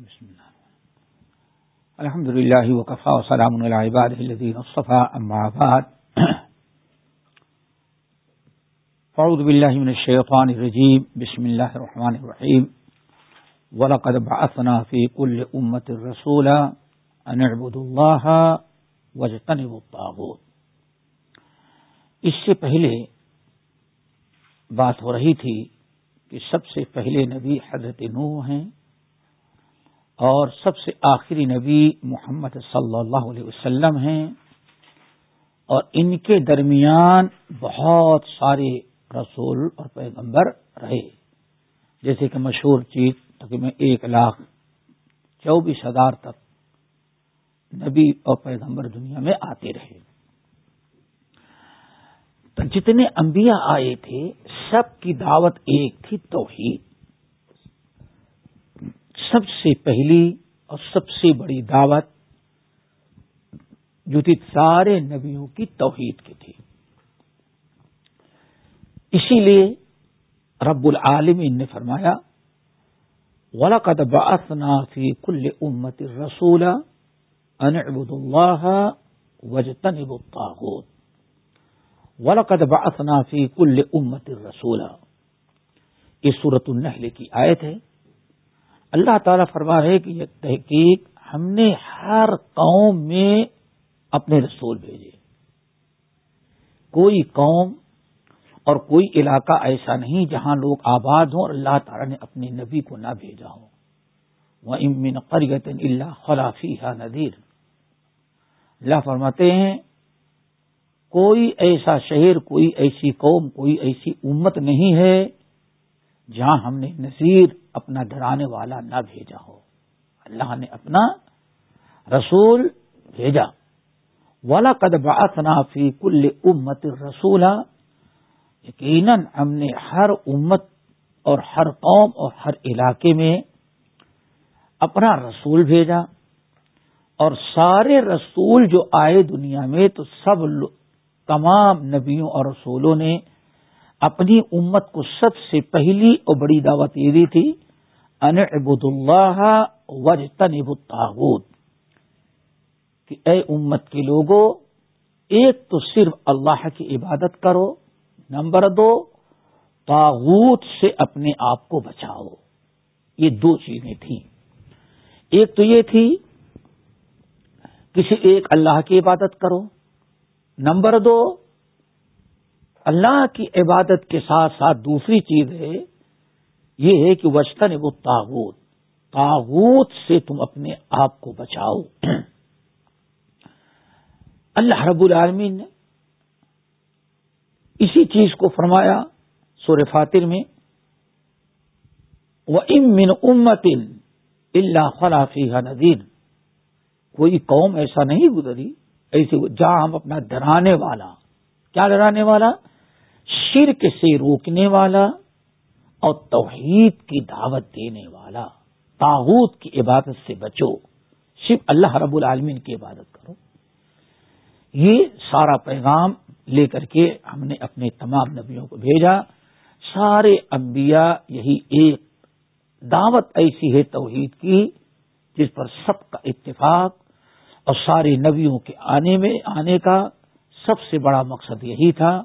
بسم الله الحمد لله وكفى وسلام على عباده الذين اصطفى أما بعد. فأعوذ بالله من الشيطان الرجيم بسم الله الرحمن الرحيم ولقد بعثنا في كل أمة رسولا أن اعبدوا الله واجتنبوا الطاغوت. اس سے پہلے بات ہو رہی تھی کہ سب سے پہلے نبی حضرت نوح ہیں اور سب سے آخری نبی محمد صلی اللہ علیہ وسلم ہیں اور ان کے درمیان بہت سارے رسول اور پیغمبر رہے۔ جیسے کہ مشہور چیز تقریباً ایک لاکھ چوبیس ہزار تک نبی اور پیغمبر دنیا میں آتے رہے۔ تو جتنے انبیاء آئے تھے، سب کی دعوت ایک تھی توحید۔ سب سے پہلی اور سب سے بڑی دعوت جو تھی سارے نبیوں کی توحید کی تھی۔ اسی لیے رب العالمین نے فرمایا ولاقد باسنا فی کل امت رسول انعبد اللہ وجتنب الطاغوت۔ ولاقد باسنا فی کل امت رسول یہ صورت النحل کی آیت ہے۔ اللہ تعالیٰ فرما رہے کہ یہ تحقیق ہم نے ہر قوم میں اپنے رسول بھیجے کوئی قوم اور کوئی علاقہ ایسا نہیں جہاں لوگ آباد ہوں اور اللہ تعالیٰ نے اپنے نبی کو نہ بھیجا ہو۔ وہ امن قریت اللہ خلافی ندیر اللہ فرماتے ہیں، کوئی ایسا شہر، کوئی ایسی قوم، کوئی ایسی امت نہیں ہے جہاں ہم نے نذیر اپنا ڈرانے والا نہ بھیجا ہو۔ اللہ نے اپنا رسول بھیجا۔ والا قدبا فی کل امت رسول یقیناً ہم نے ہر امت اور ہر قوم اور ہر علاقے میں اپنا رسول بھیجا۔ اور سارے رسول جو آئے دنیا میں تو سب تمام نبیوں اور رسولوں نے اپنی امت کو سب سے پہلی اور بڑی دعوت یہ دی تھی، ان عبد اللہ وج تنب کہ اے امت کے لوگوں ایک تو صرف اللہ کی عبادت کرو، نمبر دو تاغوت سے اپنے آپ کو بچاؤ۔ یہ دو چیزیں تھیں۔ ایک تو یہ تھی، کسی ایک اللہ کی عبادت کرو۔ نمبر دو اللہ کی عبادت کے ساتھ ساتھ دوسری چیز ہے، یہ ہے کہ وسطن وہ تاغوت تاغوت سے تم اپنے آپ کو بچاؤ۔ اللہ رب العالمین نے اسی چیز کو فرمایا سور فاتر میں وہ امن امتن اللہ خلافی ندین کوئی قوم ایسا نہیں گزری ایسے جہاں ہم اپنا ڈرانے والا، کیا ڈرانے والا؟ شرک سے روکنے والا اور توحید کی دعوت دینے والا تاحود کی عبادت سے بچو، صرف اللہ رب العالمین کی عبادت کرو۔ یہ سارا پیغام لے کر کے ہم نے اپنے تمام نبیوں کو بھیجا۔ سارے انبیاء یہی ایک دعوت ایسی ہے توحید کی، جس پر سب کا اتفاق اور سارے نبیوں کے آنے میں، آنے کا سب سے بڑا مقصد یہی تھا۔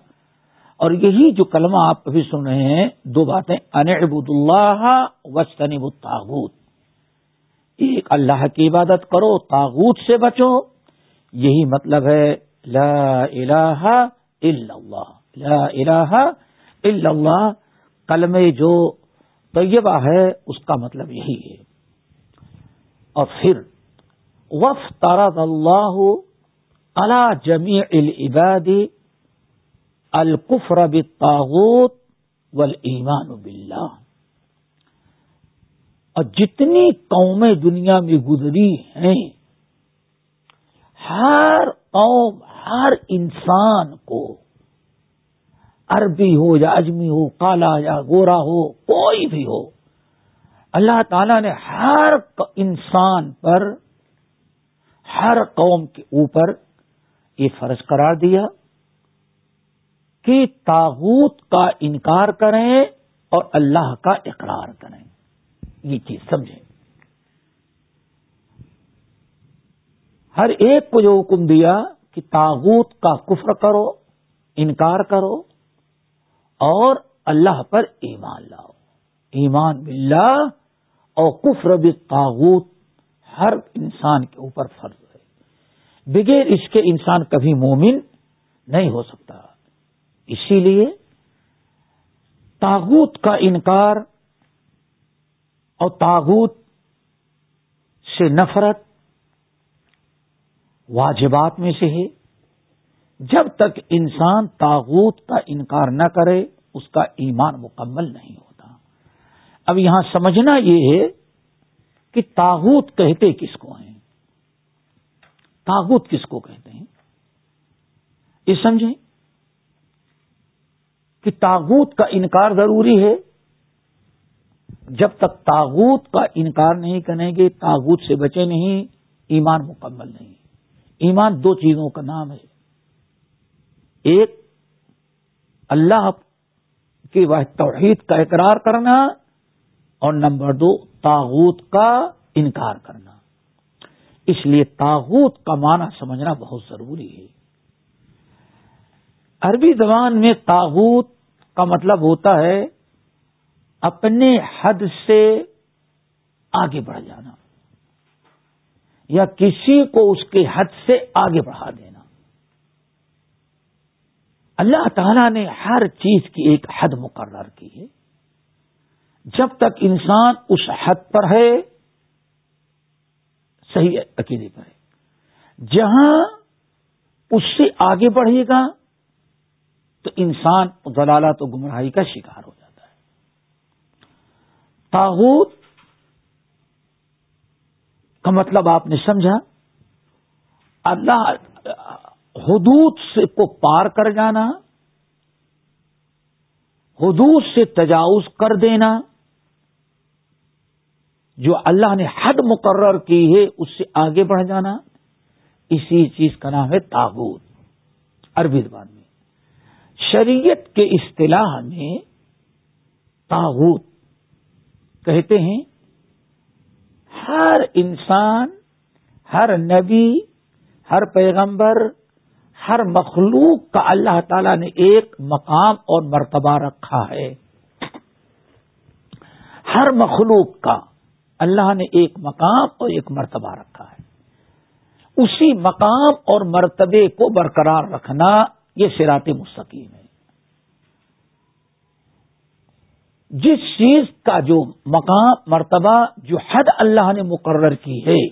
اور یہی جو کلمہ آپ ابھی سن رہے ہیں، دو باتیں انعبد اللہ وسطنب تاغوت ایک اللہ کی عبادت کرو تاغوت سے بچو۔ یہی مطلب ہے، لا الہ الا اللہ۔ لا الہ الا اللہ۔ کلم جو طیبہ ہے، اس کا مطلب یہی ہے۔ اور پھر وف تارا اللہ اللہ جمی العبادی القفر بالطاغوت والایمان باللہ۔ اور جتنی قومیں دنیا میں گزری ہیں، ہر قوم، ہر انسان کو عربی ہو یا اجمی ہو، کالا یا گورا ہو، کوئی بھی ہو، اللہ تعالی نے ہر انسان پر، ہر قوم کے اوپر یہ فرض قرار دیا۔ کہ تاغوت کا انکار کریں اور اللہ کا اقرار کریں۔ یہ چیز سمجھیں۔ ہر ایک کو جو حکم دیا کہ تاغوت کا کفر کرو، انکار کرو اور اللہ پر ایمان لاؤ۔ ایمان باللہ اور کفر بالطاغوت ہر انسان کے اوپر فرض ہے۔ بغیر اس کے انسان کبھی مومن نہیں ہو سکتا۔ اسی لیے تاغوت کا انکار اور تاغوت سے نفرت واجبات میں سے ہے۔ جب تک انسان تاغوت کا انکار نہ کرے، اس کا ایمان مکمل نہیں ہوتا۔ اب یہاں سمجھنا یہ ہے کہ تاغوت کہتے کس کو ہیں؟ تاغوت کس کو کہتے ہیں؟ یہ سمجھیں۔ کہ تاغوت کا انکار ضروری ہے۔ جب تک تاغوت کا انکار نہیں کریں گے، تاغوت سے بچے نہیں، ایمان مکمل نہیں۔ ایمان دو چیزوں کا نام ہے۔ ایک، اللہ کی وہ توحید کا اقرار کرنا اور نمبر دو، تاغوت کا انکار کرنا۔ اس لیے تاغوت کا معنی سمجھنا بہت ضروری ہے۔ عربی زبان میں تاغوت کا مطلب ہوتا ہے اپنے حد سے آگے بڑھ جانا یا کسی کو اس کے حد سے آگے بڑھا دینا۔ اللہ تعالی نے ہر چیز کی ایک حد مقرر کی ہے۔ جب تک انسان اس حد پر ہے، صحیح عقیدے پر ہے۔ جہاں اس سے آگے بڑھے گا تو انسان ضلالت و گمراہی کا شکار ہو جاتا ہے۔ تاغوت کا مطلب آپ نے سمجھا۔ اللہ حدود سے کو پار کر جانا، حدود سے تجاوز کر دینا، جو اللہ نے حد مقرر کی ہے اس سے آگے بڑھ جانا، اسی چیز کا نام ہے تاغوت عربی زبان شریعت کے اصطلاح میں تاغوت کہتے ہیں، ہر انسان، ہر نبی، ہر پیغمبر، ہر مخلوق کا اللہ تعالی نے ایک مقام اور مرتبہ رکھا ہے۔ ہر مخلوق کا اللہ نے ایک مقام اور ایک مرتبہ رکھا ہے۔ اسی مقام اور مرتبے کو برقرار رکھنا یہ سرات مستقیم ہے۔ جس چیز کا جو مقام، مرتبہ، جو حد اللہ نے مقرر کی ہے،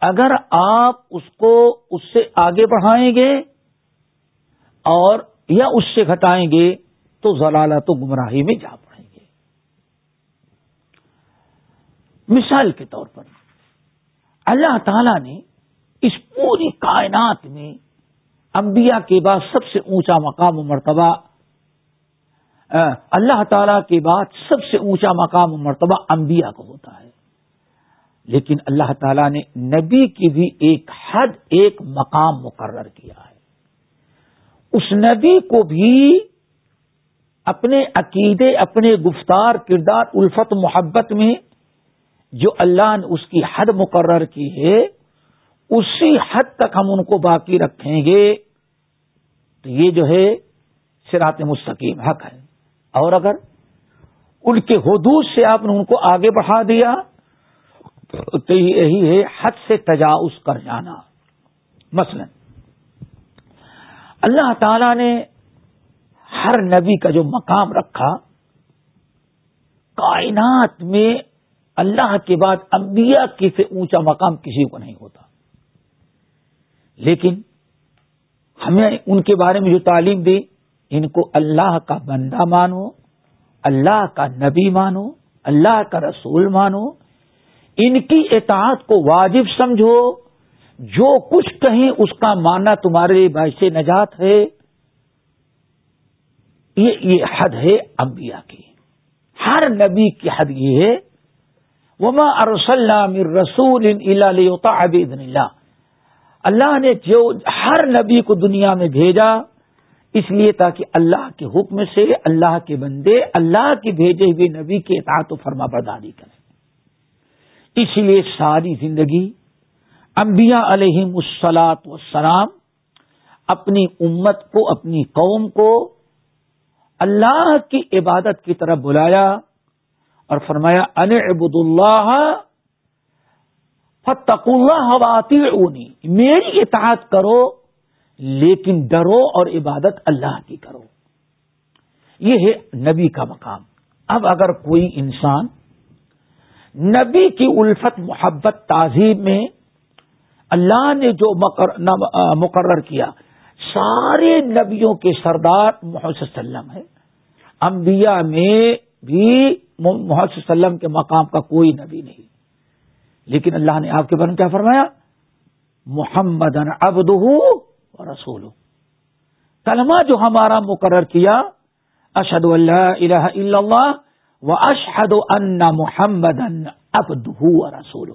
اگر آپ اس کو، اس سے آگے بڑھائیں گے اور یا اس سے گھٹائیں گے، تو ضلالت و گمراہی میں جا پڑیں گے۔ مثال کے طور پر، اللہ تعالی نے اس پوری کائنات میں انبیاء کے بعد سب سے اونچا مقام و مرتبہ اللہ تعالی کے بعد سب سے اونچا مقام و مرتبہ انبیاء کو ہوتا ہے۔ لیکن اللہ تعالیٰ نے نبی کی بھی ایک حد، ایک مقام مقرر کیا ہے۔ اس نبی کو بھی اپنے عقیدے، اپنے گفتار کردار، الفت، محبت میں جو اللہ نے اس کی حد مقرر کی ہے، اسی حد تک ہم ان کو باقی رکھیں گے۔ تو یہ جو ہے سرات مستقیم، حق ہے۔ اور اگر ان کے حدود سے آپ نے ان کو آگے بڑھا دیا، تو یہی ہے حد سے تجاوز کر جانا۔ مثلا، اللہ تعالی نے ہر نبی کا جو مقام رکھا، کائنات میں اللہ کے بعد انبیاء کی سے اونچا مقام کسی کو نہیں ہوتا۔ لیکن ہمیں ان کے بارے میں جو تعلیم دی ان کو اللہ کا بندہ مانو، اللہ کا نبی مانو، اللہ کا رسول مانو۔ ان کی اطاعت کو واجب سمجھو۔ جو کچھ کہیں اس کا ماننا تمہارے باعث نجات ہے۔ یہ یہ حد ہے انبیاء کی۔ ہر نبی کی حد یہ ہے۔ وما ارسل مر رسول اللہ اللہ نے جو ہر نبی کو دنیا میں بھیجا۔ اس لیے تاکہ اللہ کے حکم سے، اللہ کے بندے، اللہ کے بھیجے ہوئے نبی کے اطاعت و فرما برداری کریں۔ اس لیے ساری زندگی انبیاء علیہ مسلاط وسلام اپنی امت کو، اپنی قوم کو اللہ کی عبادت کی طرف بلایا اور فرمایا ان عبد اللہ فتق اللہ واطی میری اطاعت کرو لیکن ڈرو اور عبادت اللہ کی کرو۔ یہ ہے نبی کا مقام۔ اب اگر کوئی انسان نبی کی الفت، محبت تہذیب میں اللہ نے جو مقرر کیا، سارے نبیوں کے سردار محمد وسلم ہے انبیاء میں بھی محمد وسلم کے مقام کا کوئی نبی نہیں۔ لیکن اللہ نے آپ کے بارے میں کیا فرمایا؟ محمد ابدہ ابد رسول کلمہ جو ہمارا مقرر کیا اشد اللہ الہ الا اللہ و اشحد ان محمد رسول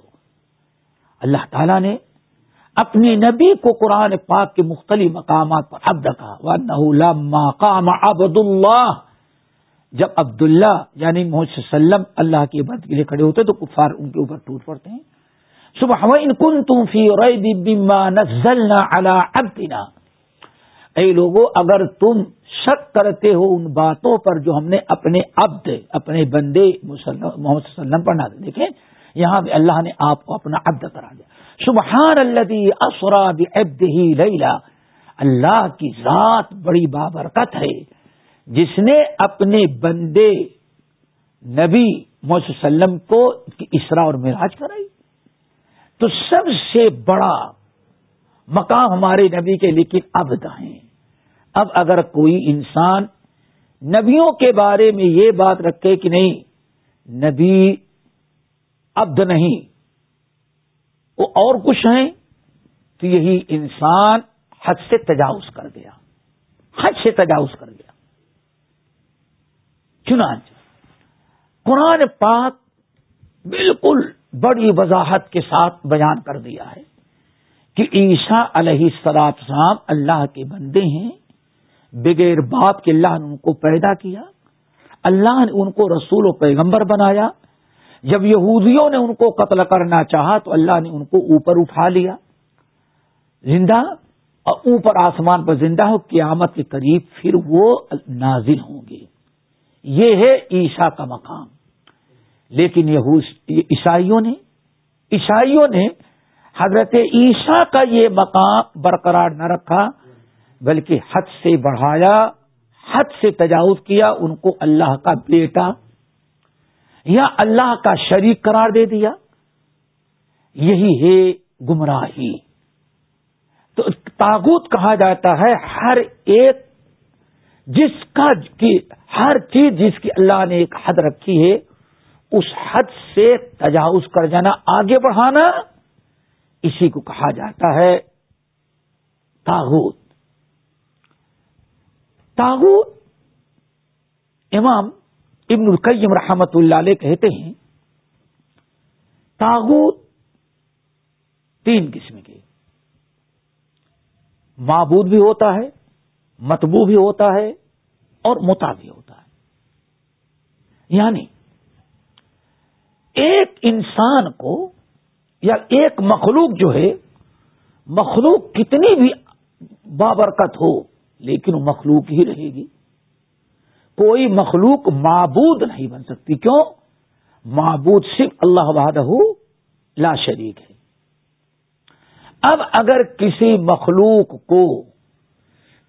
اللہ تعالی نے اپنی نبی کو قرآن پاک کے مختلف مقامات پر عبد کہا لما قام عبد اللہ جب عبداللہ یعنی محمد وسلم اللہ کی عبادت کے لیے کھڑے ہوتے تو کفار ان کے اوپر ٹوٹ پڑتے ہیں۔ صبح ان کن تم فی بما نزلنا علی عبدنا۔ اے لوگوں اگر تم شک کرتے ہو ان باتوں پر جو ہم نے اپنے عبد، اپنے بندے محمد وسلم پر نازل، دیکھیں، یہاں بھی اللہ نے آپ کو اپنا عبد کرا دیا۔ سبحان اللہ اسرا بعبده لیلا۔ اللہ کی ذات بڑی بابرکت ہے۔ جس نے اپنے بندے نبی محمد وسلم کو اسرا اور معراج کرائی۔ تو سب سے بڑا مقام ہمارے نبی کے لیکن ابد ہیں اب اگر کوئی انسان نبیوں کے بارے میں یہ بات رکھے کہ نہیں، نبی ابد نہیں، وہ اور کچھ ہیں، تو یہی انسان حد سے تجاوز کر گیا۔ حد سے تجاوز کر گیا۔ چنانچہ قرآن پاک بالکل بڑی وضاحت کے ساتھ بیان کر دیا ہے کہ عیشا علیہ سلاط صاحب اللہ کے بندے ہیں، بغیر باپ کے اللہ نے ان کو پیدا کیا، اللہ نے ان کو رسول و پیغمبر بنایا، جب یہودیوں نے ان کو قتل کرنا چاہا تو اللہ نے ان کو اوپر اٹھا لیا۔ زندہ اور اوپر آسمان پر زندہ ہو، قیامت کے قریب پھر وہ نازل ہوں گے۔ یہ ہے عیشا کا مقام۔ لیکن عیسائیوں نے عیسائیوں نے حضرت عیسیٰ کا یہ مقام برقرار نہ رکھا، بلکہ حد سے بڑھایا، حد سے تجاوز کیا، ان کو اللہ کا بیٹا یا اللہ کا شریک قرار دے دیا۔ یہی ہے گمراہی۔ تو تاغوت کہا جاتا ہے، ہر ایک جس کا ہر چیز جس کی اللہ نے ایک حد رکھی ہے اس حد سے تجاوز کر جانا، آگے بڑھانا، اسی کو کہا جاتا ہے تاغوت۔ تاغوت امام ابن القیم رحمت اللہ علیہ کہتے ہیں، تاغوت تین قسم کے۔ معبود بھی ہوتا ہے متبو بھی ہوتا ہے اور متا بھی ہوتا ہے۔ یعنی ایک انسان کو یا ایک مخلوق جو ہے، مخلوق کتنی بھی بابرکت ہو، لیکن وہ مخلوق ہی رہے گی۔ کوئی مخلوق معبود نہیں بن سکتی۔ کیوں؟ معبود صرف اللہ وحدہ لا شریک ہے۔ اب اگر کسی مخلوق کو،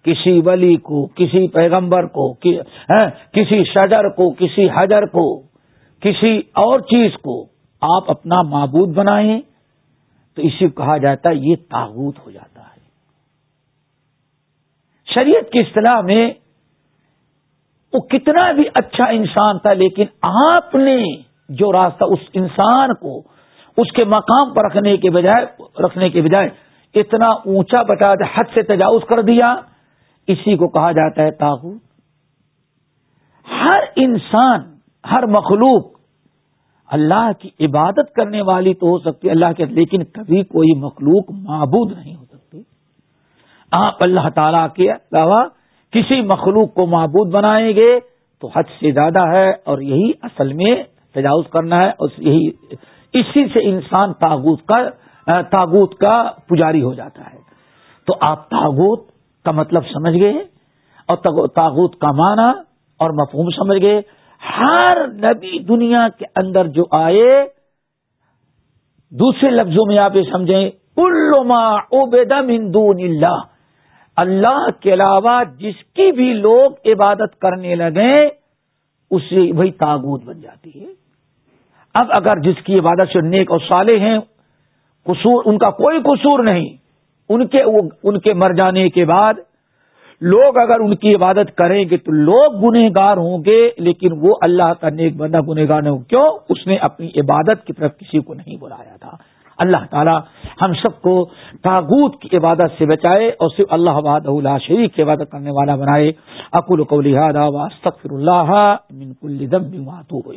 کسی ولی کو، کسی پیغمبر کو ہاں، کسی شجر کو، کسی حجر کو کسی اور چیز کو آپ اپنا معبود بنائیں تو اسی کو کہا جاتا ہے یہ تاغوت ہو جاتا ہے۔ شریعت کی اصطلاح میں وہ کتنا بھی اچھا انسان تھا لیکن آپ نے جو راستہ اس انسان کو اس کے مقام پر رکھنے کے بجائے رکھنے کے بجائے اتنا اونچا بتا دیا حد سے تجاوز کر دیا، اسی کو کہا جاتا ہے تاغوت۔ ہر انسان، ہر مخلوق اللہ کی عبادت کرنے والی تو ہو سکتی اللہ کے، لیکن کبھی کوئی مخلوق معبود نہیں ہو سکتی۔ آپ اللہ تعالی کے علاوہ کسی مخلوق کو معبود بنائیں گے تو حد سے زیادہ ہے، اور یہی اصل میں تجاوز کرنا ہے، اور یہی اسی سے انسان تاغوت کا تاغوت کا پجاری ہو جاتا ہے۔ تو آپ تاغوت کا مطلب سمجھ گئے، اور تاغوت کا معنی اور مفہوم سمجھ گئے ہر نبی دنیا کے اندر جو آئے، دوسرے لفظوں میں آپ یہ سمجھیں علما اوبیدم ہندون اللہ۔ اللہ کے علاوہ جس کی بھی لوگ عبادت کرنے لگے اسے وہی تاغوت بن جاتی ہے۔ اب اگر جس کی عبادت سے نیک اور سالے ہیں، قصور، ان کا کوئی قصور نہیں۔ ان کے ان کے مر جانے کے بعد لوگ اگر ان کی عبادت کریں گے تو لوگ گنہ گار ہوں گے، لیکن وہ اللہ کا نیک بندہ گنہ گار نہیں کیوں؟ اس نے اپنی عبادت کی طرف کسی کو نہیں بلایا تھا۔ اللہ تعالی ہم سب کو تاغوت کی عبادت سے بچائے اور صرف اللہ آباد اللہ شریف کی عبادت کرنے والا بنائے۔ اکول کو لہٰذا اللہ من کل دم ہوئی